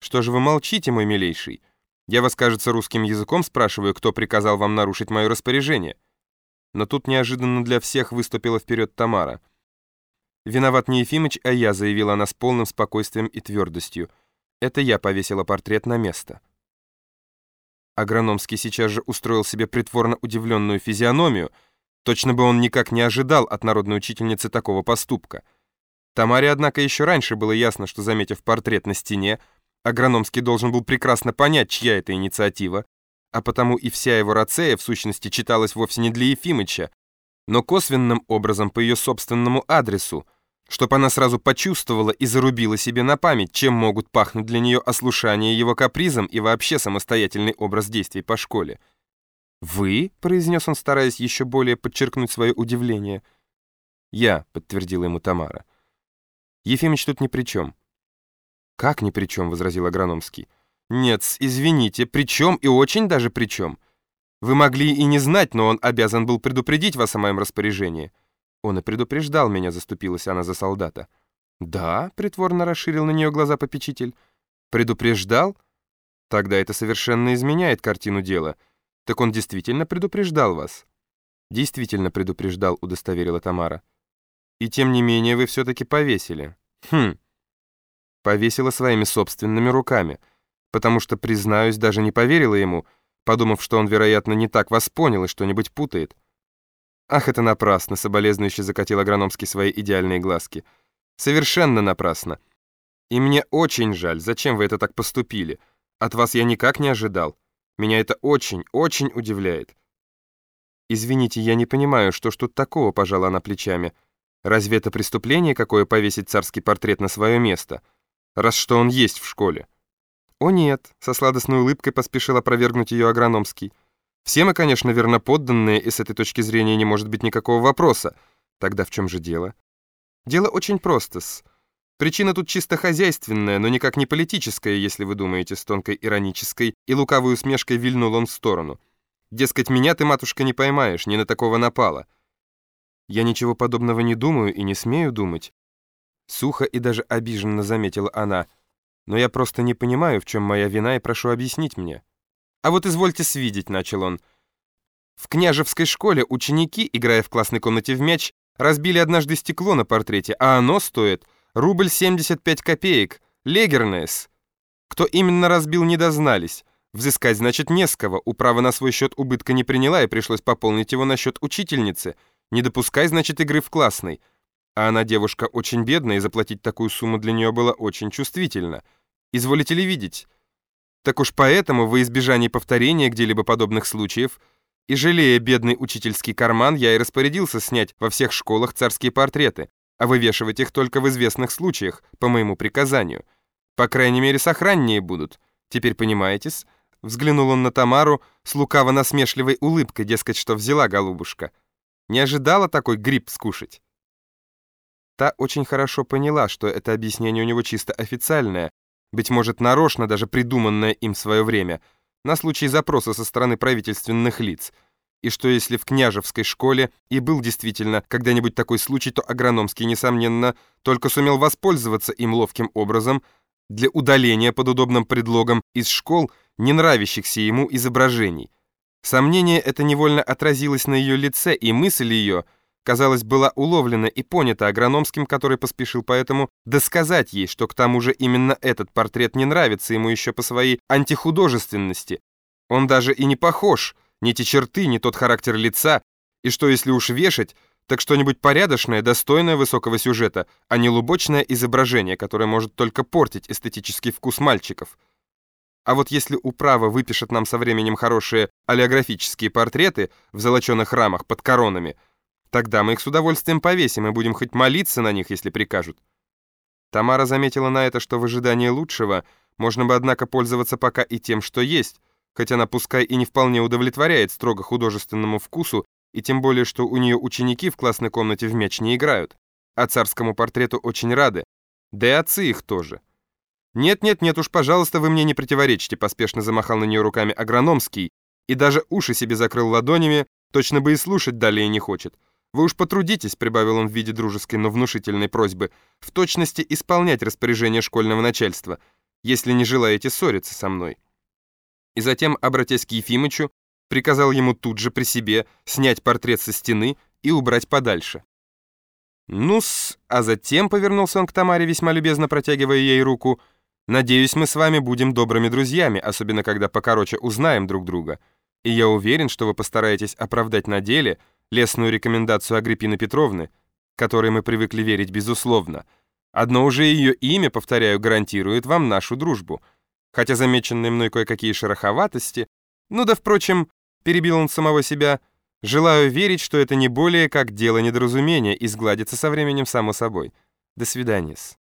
Что же вы молчите, мой милейший? Я вас, кажется, русским языком спрашиваю, кто приказал вам нарушить мое распоряжение. Но тут неожиданно для всех выступила вперед Тамара. «Виноват не Ефимыч, а я», — заявила она с полным спокойствием и твердостью. «Это я повесила портрет на место». Агрономский сейчас же устроил себе притворно удивленную физиономию, точно бы он никак не ожидал от народной учительницы такого поступка. Тамаре, однако, еще раньше было ясно, что, заметив портрет на стене, Агрономский должен был прекрасно понять, чья это инициатива, а потому и вся его рацея, в сущности, читалась вовсе не для Ефимыча, но косвенным образом по ее собственному адресу, чтобы она сразу почувствовала и зарубила себе на память, чем могут пахнуть для нее ослушание его капризом и вообще самостоятельный образ действий по школе. «Вы?» — произнес он, стараясь еще более подчеркнуть свое удивление. «Я», — подтвердила ему Тамара. «Ефимыч тут ни при чем». «Как ни при чем?» — возразил Агрономский. «Нет, извините, при чем и очень даже при чем. Вы могли и не знать, но он обязан был предупредить вас о моем распоряжении». «Он и предупреждал меня», — заступилась она за солдата. «Да?» — притворно расширил на нее глаза попечитель. «Предупреждал? Тогда это совершенно изменяет картину дела. Так он действительно предупреждал вас?» «Действительно предупреждал», — удостоверила Тамара. «И тем не менее вы все-таки повесили». «Хм...» Повесила своими собственными руками, потому что, признаюсь, даже не поверила ему, подумав, что он, вероятно, не так вас понял и что-нибудь путает. Ах, это напрасно, соболезнующе закатил агрономский свои идеальные глазки. Совершенно напрасно. И мне очень жаль, зачем вы это так поступили. От вас я никак не ожидал. Меня это очень, очень удивляет. Извините, я не понимаю, что ж тут такого, пожала она плечами. Разве это преступление, какое повесить царский портрет на свое место? Раз что он есть в школе. О нет, со сладостной улыбкой поспешил опровергнуть ее агрономский. Все мы, конечно, верноподданные, и с этой точки зрения не может быть никакого вопроса. Тогда в чем же дело? Дело очень просто -с. Причина тут чисто хозяйственная, но никак не политическая, если вы думаете, с тонкой иронической и лукавой усмешкой вильнул он в сторону. Дескать, меня ты, матушка, не поймаешь, не на такого напала. Я ничего подобного не думаю и не смею думать. Сухо и даже обиженно заметила она. «Но я просто не понимаю, в чем моя вина, и прошу объяснить мне». «А вот извольте свидеть», — начал он. «В княжевской школе ученики, играя в классной комнате в мяч, разбили однажды стекло на портрете, а оно стоит рубль 75 копеек, легернес. Кто именно разбил, не дознались. Взыскать, значит, не с кого. Управа на свой счет убытка не приняла, и пришлось пополнить его на счет учительницы. Не допускай, значит, игры в классной. А она девушка очень бедная, и заплатить такую сумму для нее было очень чувствительно. Изволите ли видеть? Так уж поэтому, во избежание повторения где-либо подобных случаев, и жалея бедный учительский карман, я и распорядился снять во всех школах царские портреты, а вывешивать их только в известных случаях, по моему приказанию. По крайней мере, сохраннее будут. Теперь понимаете-с? Взглянул он на Тамару с лукаво-насмешливой улыбкой, дескать, что взяла голубушка. Не ожидала такой гриб скушать. Та очень хорошо поняла, что это объяснение у него чисто официальное, быть может, нарочно даже придуманное им в свое время, на случай запроса со стороны правительственных лиц, и что если в княжевской школе и был действительно когда-нибудь такой случай, то Агрономский, несомненно, только сумел воспользоваться им ловким образом для удаления под удобным предлогом из школ не нравящихся ему изображений. Сомнение это невольно отразилось на ее лице, и мысль ее — казалось, была уловлена и понята агрономским, который поспешил поэтому досказать ей, что к тому же именно этот портрет не нравится ему еще по своей антихудожественности. Он даже и не похож, ни те черты, ни тот характер лица, и что если уж вешать, так что-нибудь порядочное, достойное высокого сюжета, а не лубочное изображение, которое может только портить эстетический вкус мальчиков. А вот если управа выпишет нам со временем хорошие олеографические портреты в золоченых рамах под коронами – Тогда мы их с удовольствием повесим и будем хоть молиться на них, если прикажут». Тамара заметила на это, что в ожидании лучшего можно бы, однако, пользоваться пока и тем, что есть, хотя она пускай и не вполне удовлетворяет строго художественному вкусу, и тем более, что у нее ученики в классной комнате в мяч не играют, а царскому портрету очень рады, да и отцы их тоже. «Нет-нет-нет уж, пожалуйста, вы мне не противоречите», поспешно замахал на нее руками агрономский, и даже уши себе закрыл ладонями, точно бы и слушать далее не хочет. Вы уж потрудитесь, прибавил он в виде дружеской, но внушительной просьбы, в точности исполнять распоряжение школьного начальства, если не желаете ссориться со мной. И затем, обратясь к Ефимычу, приказал ему тут же при себе снять портрет со стены и убрать подальше. Ну-с, а затем повернулся он к Тамаре, весьма любезно протягивая ей руку. «Надеюсь, мы с вами будем добрыми друзьями, особенно когда покороче узнаем друг друга. И я уверен, что вы постараетесь оправдать на деле лестную рекомендацию Агриппины Петровны, которой мы привыкли верить безусловно. Одно уже ее имя, повторяю, гарантирует вам нашу дружбу. Хотя замеченные мной кое-какие шероховатости... Ну да, впрочем, перебил он самого себя, желаю верить, что это не более как дело недоразумения и сгладится со временем само собой. До свидания. -с.